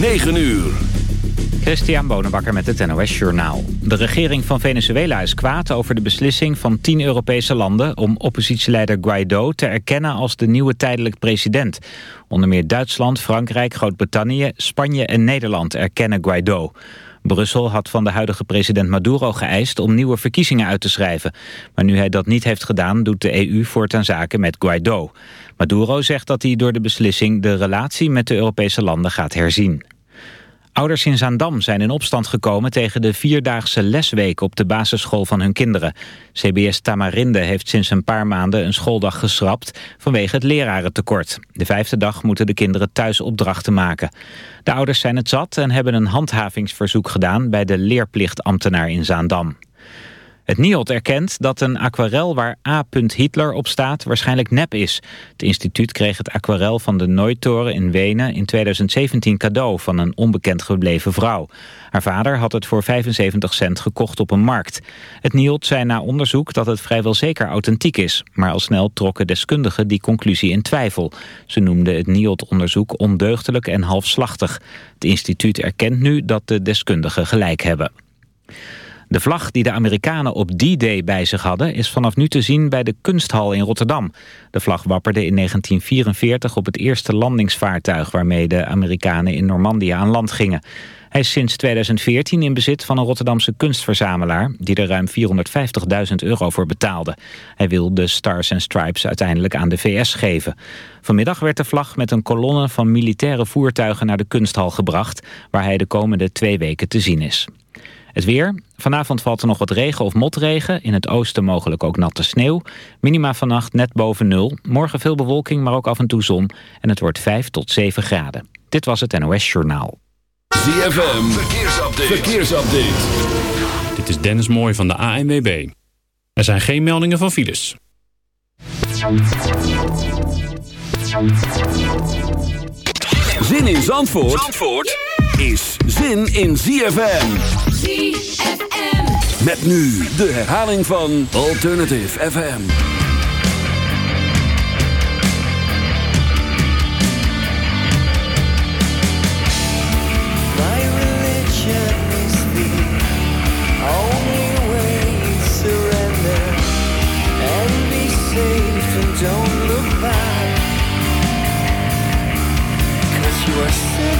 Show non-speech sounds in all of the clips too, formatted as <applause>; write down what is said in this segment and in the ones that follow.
9 uur. Christian Bonenbakker met het NOS Journaal. De regering van Venezuela is kwaad over de beslissing van tien Europese landen... om oppositieleider Guaido te erkennen als de nieuwe tijdelijk president. Onder meer Duitsland, Frankrijk, Groot-Brittannië, Spanje en Nederland erkennen Guaido. Brussel had van de huidige president Maduro geëist om nieuwe verkiezingen uit te schrijven. Maar nu hij dat niet heeft gedaan, doet de EU voortaan zaken met Guaido. Maduro zegt dat hij door de beslissing de relatie met de Europese landen gaat herzien. Ouders in Zaandam zijn in opstand gekomen tegen de vierdaagse lesweek op de basisschool van hun kinderen. CBS Tamarinde heeft sinds een paar maanden een schooldag geschrapt vanwege het lerarentekort. De vijfde dag moeten de kinderen thuis opdrachten maken. De ouders zijn het zat en hebben een handhavingsverzoek gedaan bij de leerplichtambtenaar in Zaandam. Het NIOD erkent dat een aquarel waar A. Hitler op staat waarschijnlijk nep is. Het instituut kreeg het aquarel van de Nooitoren in Wenen in 2017 cadeau van een onbekend gebleven vrouw. Haar vader had het voor 75 cent gekocht op een markt. Het NIOD zei na onderzoek dat het vrijwel zeker authentiek is. Maar al snel trokken deskundigen die conclusie in twijfel. Ze noemden het NIOD-onderzoek ondeugdelijk en halfslachtig. Het instituut erkent nu dat de deskundigen gelijk hebben. De vlag die de Amerikanen op D-Day bij zich hadden... is vanaf nu te zien bij de Kunsthal in Rotterdam. De vlag wapperde in 1944 op het eerste landingsvaartuig... waarmee de Amerikanen in Normandië aan land gingen. Hij is sinds 2014 in bezit van een Rotterdamse kunstverzamelaar... die er ruim 450.000 euro voor betaalde. Hij wil de Stars and Stripes uiteindelijk aan de VS geven. Vanmiddag werd de vlag met een kolonne van militaire voertuigen... naar de kunsthal gebracht... waar hij de komende twee weken te zien is. Het weer. Vanavond valt er nog wat regen of motregen. In het oosten mogelijk ook natte sneeuw. Minima vannacht net boven nul. Morgen veel bewolking, maar ook af en toe zon. En het wordt 5 tot 7 graden. Dit was het NOS Journaal. ZFM. Verkeersupdate. Verkeersupdate. Dit is Dennis Mooij van de ANWB. Er zijn geen meldingen van files. Zin in Zandvoort? Zandvoort? Is zin in ZFM. ZFM. Met nu de herhaling van Alternative FM. Don't look back. Cause you are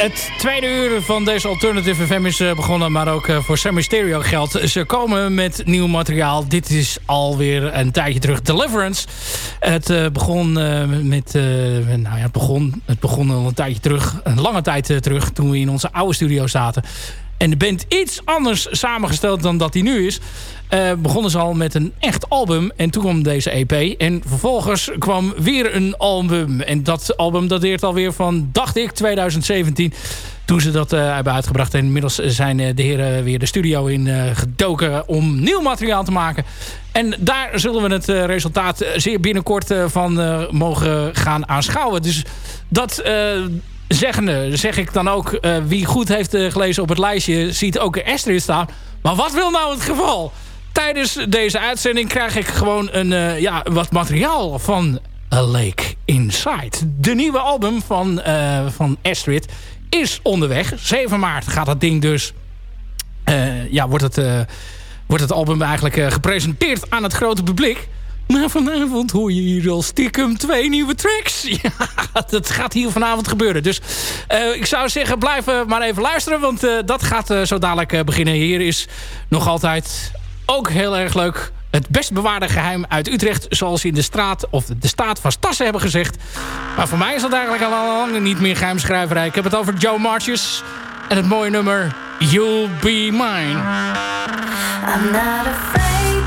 Het tweede uur van deze Alternative FM is eh, begonnen, maar ook eh, voor Sammy Stereo geldt. Ze komen met nieuw materiaal. Dit is alweer een tijdje terug. Deliverance. Het uh, begon met... nou ja, het begon, het begon al een tijdje terug. Een lange tijd terug, toen we in onze oude studio zaten. En de band iets anders samengesteld dan dat hij nu is. Uh, begonnen ze al met een echt album. En toen kwam deze EP. En vervolgens kwam weer een album. En dat album dateert alweer van, dacht ik, 2017. Toen ze dat uh, hebben uitgebracht. En inmiddels zijn uh, de heren weer de studio in gedoken om nieuw materiaal te maken. En daar zullen we het resultaat zeer binnenkort van mogen gaan aanschouwen. Dus dat zeggende zeg ik dan ook... wie goed heeft gelezen op het lijstje ziet ook Esther staan. Maar wat wil nou het geval? Tijdens deze uitzending krijg ik gewoon een, uh, ja, wat materiaal van A Lake Inside. De nieuwe album van, van Astrid is onderweg. 7 maart gaat dat ding dus... Ja, wordt het, wordt het album eigenlijk gepresenteerd aan het grote publiek. Maar vanavond hoor je hier al stiekem twee nieuwe tracks. <laughs> Ja, dat gaat hier vanavond gebeuren. Dus uh, ik zou zeggen, blijf maar even luisteren. Want uh, dat gaat zo dadelijk beginnen. Hier is nog altijd ook heel erg leuk. Het best bewaarde geheim uit Utrecht. Zoals in de straat of de staat van Stassen hebben gezegd. Maar voor mij is dat eigenlijk al lang niet meer geheimschrijverij. Ik heb het over Joe Marches. En het mooie nummer You'll Be Mine. I'm not afraid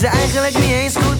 vent. Die ze eigenlijk niet eens goed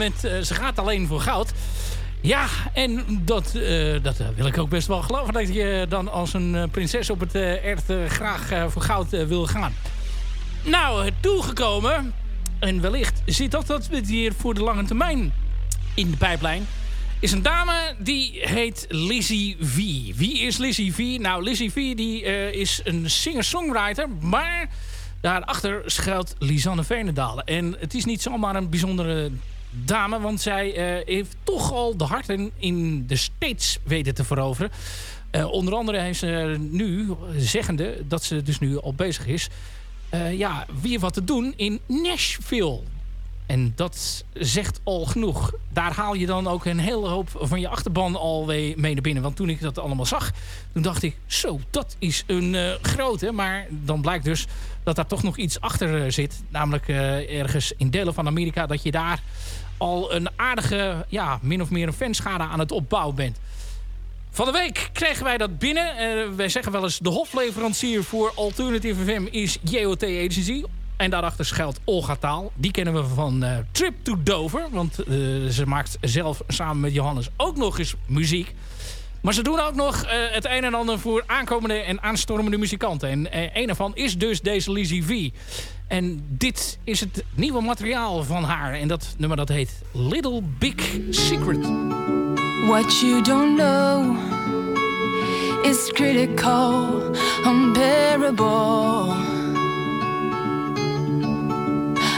Eh, Ze gaat alleen voor goud. Ja, en dat, eh, dat eh, wil ik ook best wel geloven. Dat je dan als een prinses op het uh, erf graag voor goud wil gaan. Nou, toegekomen. En wellicht zit dat, dat hier voor de lange termijn in de pijplijn. Is een dame die heet Lizzie V. Wie is Lizzie V? Nou, Lizzie V die, is een singer-songwriter. Maar daarachter schuilt Lisanne Veenendaal. En het is niet zomaar een bijzondere dame. Want zij eh, heeft toch al de harten in de States weten te veroveren. Eh, onder andere heeft ze nu, zeggende dat ze dus nu al bezig is... eh, ja, weer wat te doen in Nashville. En dat zegt al genoeg. Daar haal je dan ook een hele hoop van je achterban al mee naar binnen. Want toen ik dat allemaal zag, toen dacht ik... zo, dat is een eh, grote. Maar dan blijkt dus dat daar toch nog iets achter eh, zit. Namelijk eh, ergens in delen van Amerika... dat je daar al een aardige, ja, min of meer een fanschade aan het opbouwen bent. Van de week kregen wij dat binnen. Wij zeggen wel eens de hofleverancier voor Alternative FM is JOT Agency. En daarachter schuilt Olga Taal. Die kennen we van eh, Trip to Dover. Want eh, ze maakt zelf samen met Johannes ook nog eens muziek. Maar ze doen ook nog eh, het een en ander voor aankomende en aanstormende muzikanten. En een daarvan is dus deze Lizzie V. En dit is het nieuwe materiaal van haar. En dat nummer dat heet Little Big Secret. What you don't know is critical, unbearable.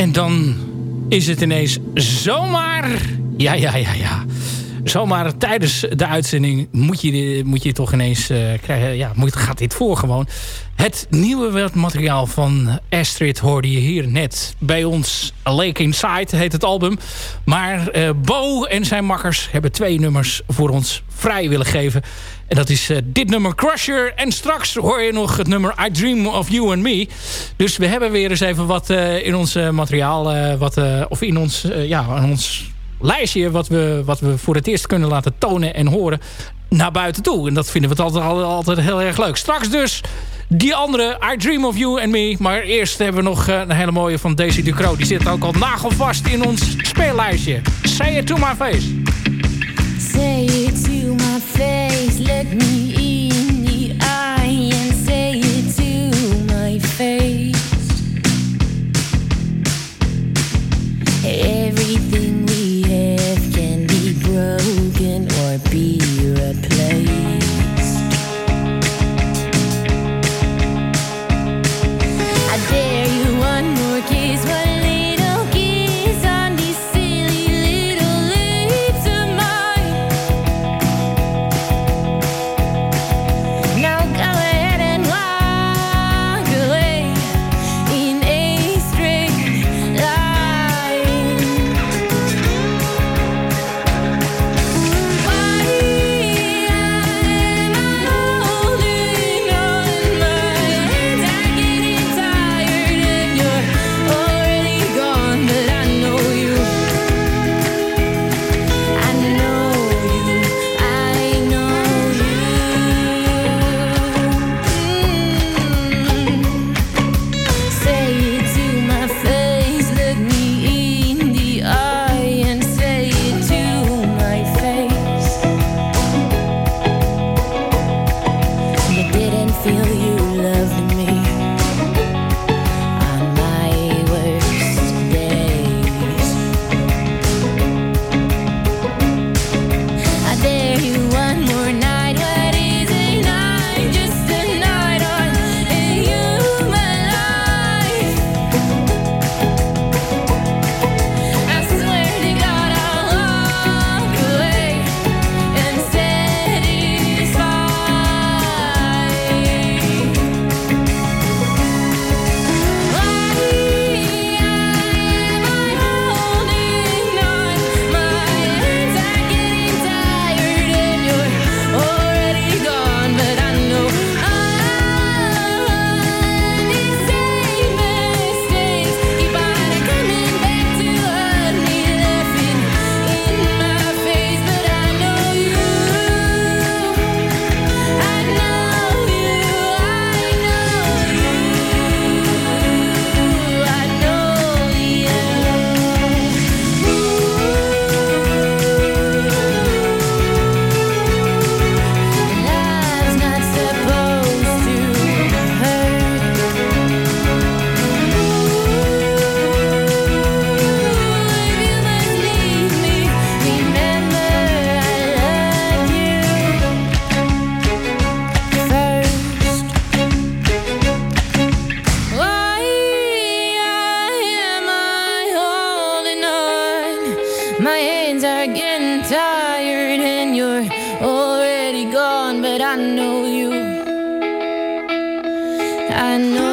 En dan is het ineens zomaar... Ja, ja, ja, ja. Zomaar tijdens de uitzending moet je, moet je toch ineens eh, krijgen... Ja, moet, gaat dit voor gewoon. Het nieuwe materiaal van Astrid hoorde je hier net bij ons. A Lake Inside heet het album. Maar eh, Bo en zijn makkers hebben twee nummers voor ons vrij willen geven. En dat is eh, dit nummer Crusher. En straks hoor je nog het nummer I Dream of You and Me. Dus we hebben weer eens even wat eh, in ons eh, materiaal... wat, of in ons, ja, in ons lijstje... Wat we, wat we voor het eerst kunnen laten tonen en horen... naar buiten toe. En dat vinden we altijd, altijd heel erg leuk. Straks dus die andere, I Dream of You and Me. Maar eerst hebben we nog een hele mooie van Daisy Ducro. Die zit ook al nagelvast in ons speellijstje. Say it to my face. Say it to my face. Everything we have can be broken or be replaced. My hands are getting tired, and you're already gone. But I know you. I know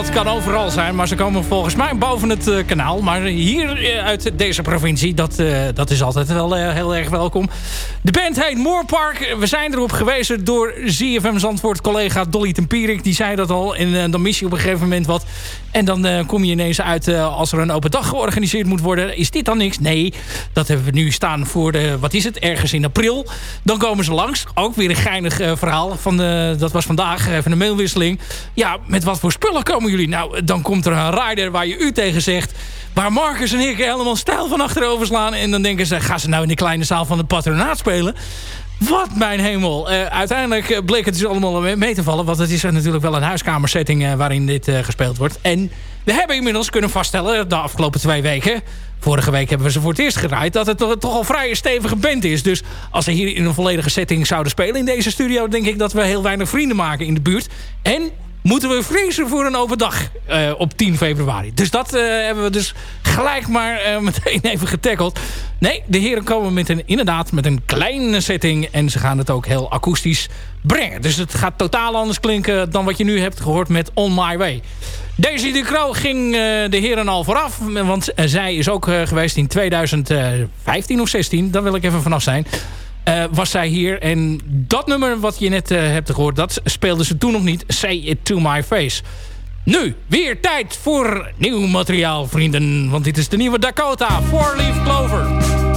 dat kan overal zijn. Maar ze komen volgens mij boven het eh, kanaal. Maar hier eh, uit deze provincie, dat, eh, dat is altijd wel heel erg welkom. De band heet Moorpark. We zijn erop gewezen door ZFM Zandvoort collega Dolly Tempierik. Die zei dat al. En dan mis je op een gegeven moment wat. En dan kom je ineens uit als er een open dag georganiseerd moet worden. Is dit dan niks? Nee, dat hebben we nu staan voor de, wat is het, ergens in april. Dan komen ze langs. Ook weer een geinig verhaal. Van de, dat was vandaag even een mailwisseling. Ja, met wat voor spullen komen jullie? Nou, dan komt er een rider waar je u tegen zegt. Waar Marcus en ik helemaal stijl van achterover slaan. En dan denken ze, gaan ze nou in de kleine zaal van de patronaat spelen? Wat mijn hemel. Eh, uiteindelijk eh, bleek het dus allemaal mee- te vallen. Want het is natuurlijk wel een huiskamersetting eh, waarin dit gespeeld wordt. En we hebben inmiddels kunnen vaststellen de afgelopen twee weken... Vorige week hebben we ze voor het eerst geraaid... dat het toch, toch al vrij stevige band is. Dus als ze hier in een volledige setting zouden spelen in deze studio... denk ik dat we heel weinig vrienden maken in de buurt. En moeten we vrezen voor een open dag eh, op 10 februari. Dus dat eh, hebben we dus gelijk maar eh, <laughs> meteen even getackled. Nee, de heren komen met een, inderdaad met een kleine setting... en ze gaan het ook heel akoestisch brengen. Dus het gaat totaal anders klinken dan wat je nu hebt gehoord met On My Way. Daisy de ging de heren al vooraf. Want zij is ook geweest in 2015 of 16. Daar wil ik even vanaf zijn. Eh, was zij hier. En dat nummer wat je net eh, hebt gehoord... dat speelde ze toen nog niet. Say It To My Face. Nu, weer tijd voor nieuw materiaal, vrienden. Want dit is de nieuwe Dakota. Four Leaf Clover.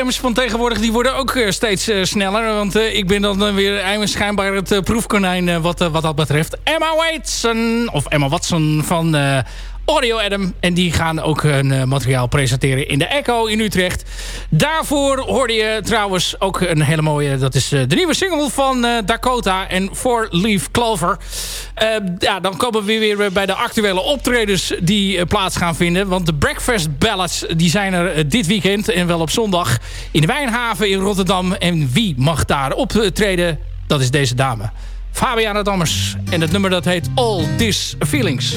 Webcams van tegenwoordig die worden ook eh, steeds eh, sneller. Want eh, ik ben dan weer schijnbaar het proefkonijn wat, wat dat betreft. Emma Watson, of Emma Watson van Audio Adam. En die gaan ook hun eh, materiaal presenteren in de Echo in Utrecht. Daarvoor hoorde je trouwens ook een hele mooie... dat is eh, de nieuwe single van eh, Dakota en Four Leaf Clover. Ja, dan komen we weer bij de actuele optredens die plaats gaan vinden. Want de Breakfast Ballads die zijn er dit weekend en wel op zondag in de Wijnhaven in Rotterdam. En wie mag daar optreden? Dat is deze dame. Fabiana Dammers. En het nummer dat heet All These Feelings.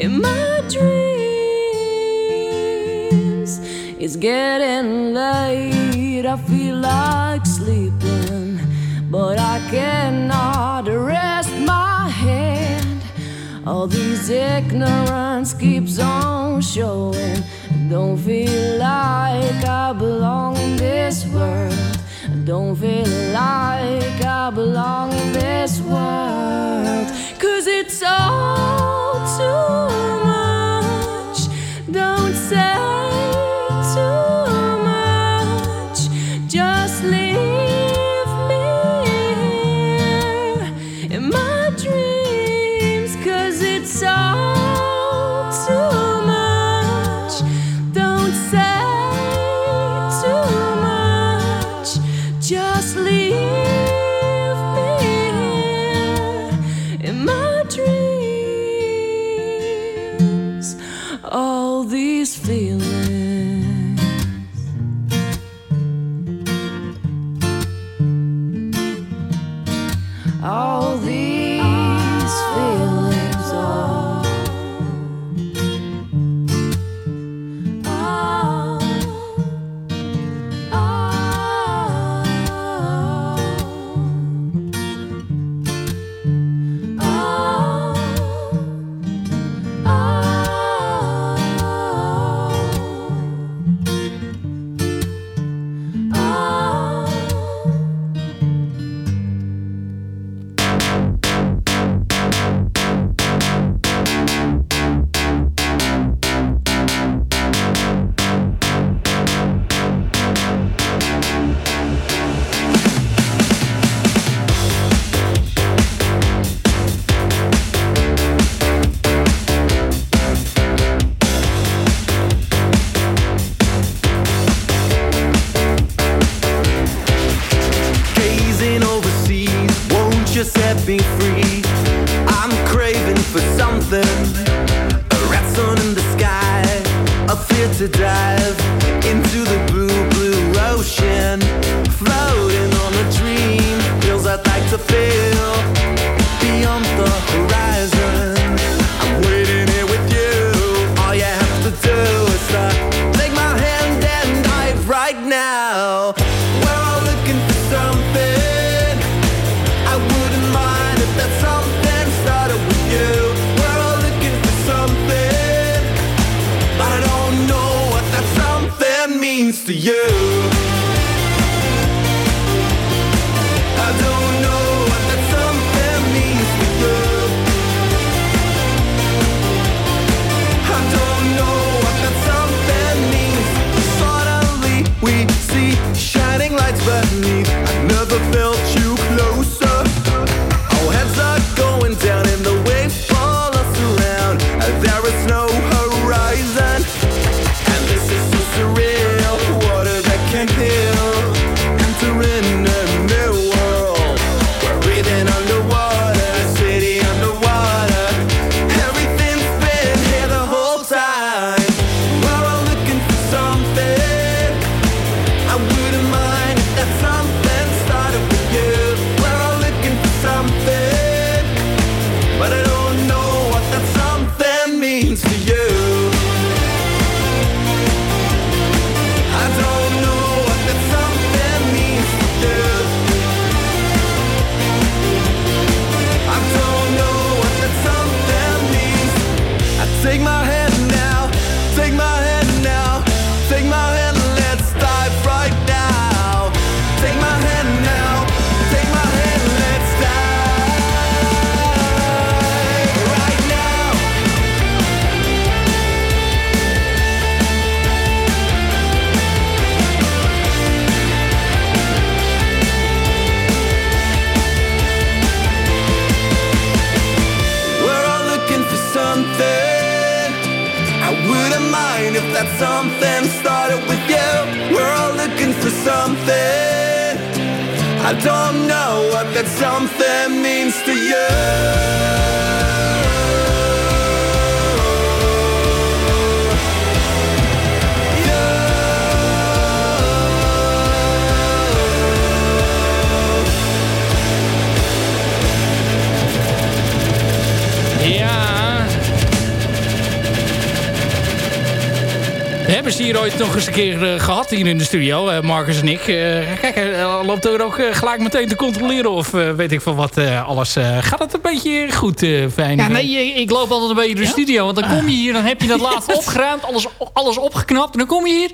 In my dreams. It's getting late. I feel like sleeping, but I cannot rest my hand. All these ignorance keeps on showing. Don't feel like I belong in this world. Don't feel like I belong in this world. Cause it's all too much. Don't say nog eens een keer eh, gehad hier in de studio, eh, Marcus en ik. Eh, kijk, hij loopt er ook gelijk meteen te controleren of weet ik van wat alles. gaat het een beetje goed, fijn? Ja, nee, ik- loop altijd een beetje door de studio. Want dan kom je hier, dan heb je dat <laughs> laatst opgeruimd. Alles, alles opgeknapt. En dan kom je hier.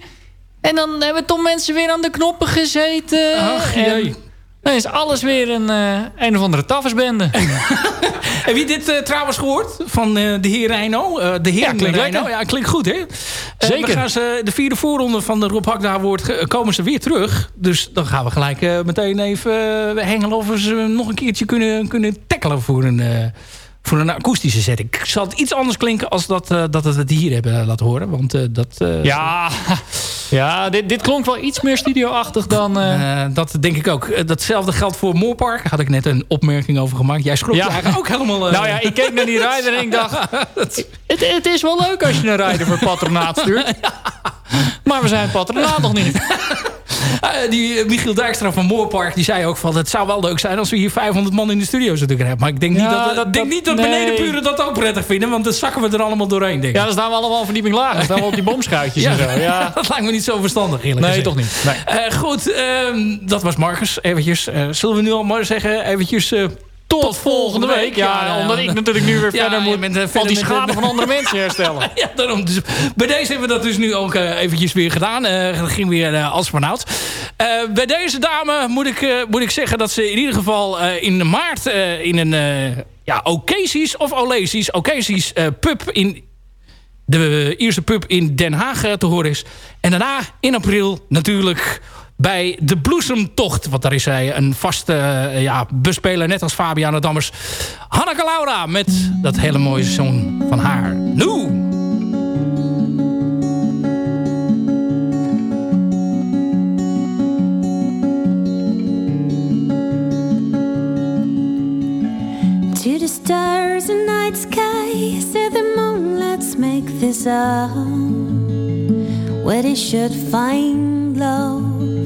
En dan hebben toch mensen weer aan de knoppen gezeten. Ach, en jee. dan is alles weer een, een of andere tafelsbende. <laughs> Heb je dit trouwens gehoord van de heer Reino? De heer Ja, klinkt Reino. Ja, klinkt goed, hè? Eh, Zeker. we gaan ze, de vierde voorronde van de Rob Hakda Award eh, komen ze weer terug. Dus dan gaan we gelijk eh, meteen even eh, hengelen of we ze nog een keertje kunnen, kunnen tackelen voor een, voor een akoestische setting. Ik zal het iets anders klinken als dat, eh, dat we het hier hebben laten horen. Want eh, dat... eh, Ja, ja dit, dit klonk wel iets meer studioachtig dan... dat denk ik ook. Datzelfde geldt voor Moorpark. Daar had ik net een opmerking over gemaakt. Jij schrok Ja. je eigenlijk ook helemaal... nou ja, ik keek naar die rijder en ik dacht... <laughs> Het, het is wel leuk als je een rijder voor patronaat stuurt. <laughs> Maar we zijn patronaat nog niet. <laughs> Eh, die eh, Michiel Dijkstra van Moorpark die zei ook van... het zou wel leuk zijn als we hier 500 man in de studio zouden hebben. Maar ik denk niet Ja, dat, dat- denk dat- niet dat nee. benedenburen dat ook prettig vinden. Want dan zakken we er allemaal doorheen, denk ik. Ja, dan staan we allemaal verdieping lager. Dan staan we op die bomschuitjes <laughs> en zo. Ja. <laughs> dat lijkt me niet zo verstandig, eerlijk Nee, gezegd. toch niet. Nee. Eh, goed, ehm, dat was Marcus. Eventjes, zullen we nu al maar zeggen, eventjes... tot, volgende week. Ja, nou, omdat ik natuurlijk nu weer Ja, verder moet... bent, eh, al die met- schade van andere mensen herstellen. <laughs> Ja, daarom. Dus bij deze hebben we dat dus nu ook eh, eventjes weer gedaan. Eh dat ging weer als vanouds. Bij deze dame moet ik, moet ik zeggen dat ze in ieder geval in maart in een ja, Ocasis of Olesis, Ocasis eh, pub in de eerste pub in Den Haag te horen is. En daarna in april natuurlijk bij de Bloesemtocht. Want daar is zij een vaste eh, ja, bespeler, net als Fabiana Dammers. Hanneke Laura met dat hele mooie seizoen van haar. Nu! To the stars and night sky, say the moon, let's make this up. Where they should find love.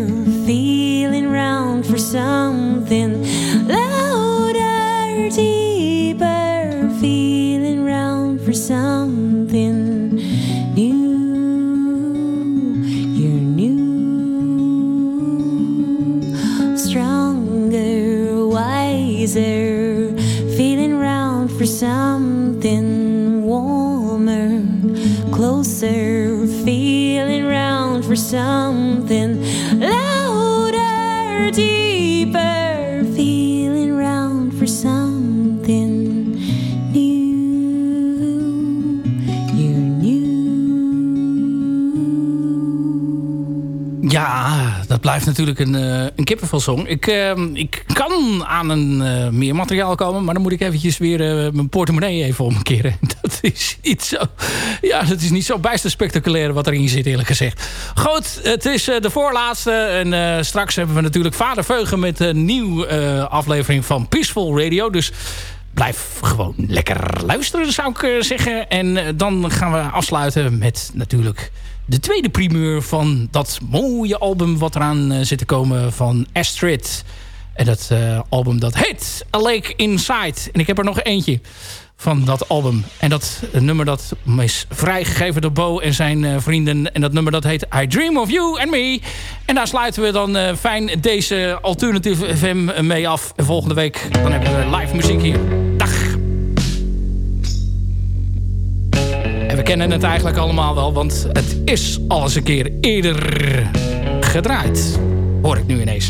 Ja, dat blijft natuurlijk een, eh een kippenvelsong. Ik, eh, ik kan aan een eh, meer materiaal komen, maar dan moet ik eventjes weer eh, mijn portemonnee even omkeren. <laughs> Dat is niet zo, ja, dat is niet zo bijster spectaculair wat erin zit, eerlijk gezegd. Goed, het is de voorlaatste en straks hebben we natuurlijk Vader Veugen met een nieuwe aflevering van Peaceful Radio. Dus blijf gewoon lekker luisteren, zou ik zeggen. En dan gaan we afsluiten met natuurlijk de tweede primeur van dat mooie album wat eraan eh, zit te komen van Astrid. En dat eh, album dat heet A Lake Inside. En ik heb er nog eentje van dat album. En dat nummer dat is vrijgegeven door Bo en zijn eh, vrienden. En dat nummer dat heet I Dream of You and Me. En daar sluiten we dan eh, fijn deze Alternative FM mee af. En volgende week dan hebben we live muziek hier. Dag! En we kennen het eigenlijk allemaal wel, want het is al eens een keer eerder gedraaid. Hoor ik nu ineens.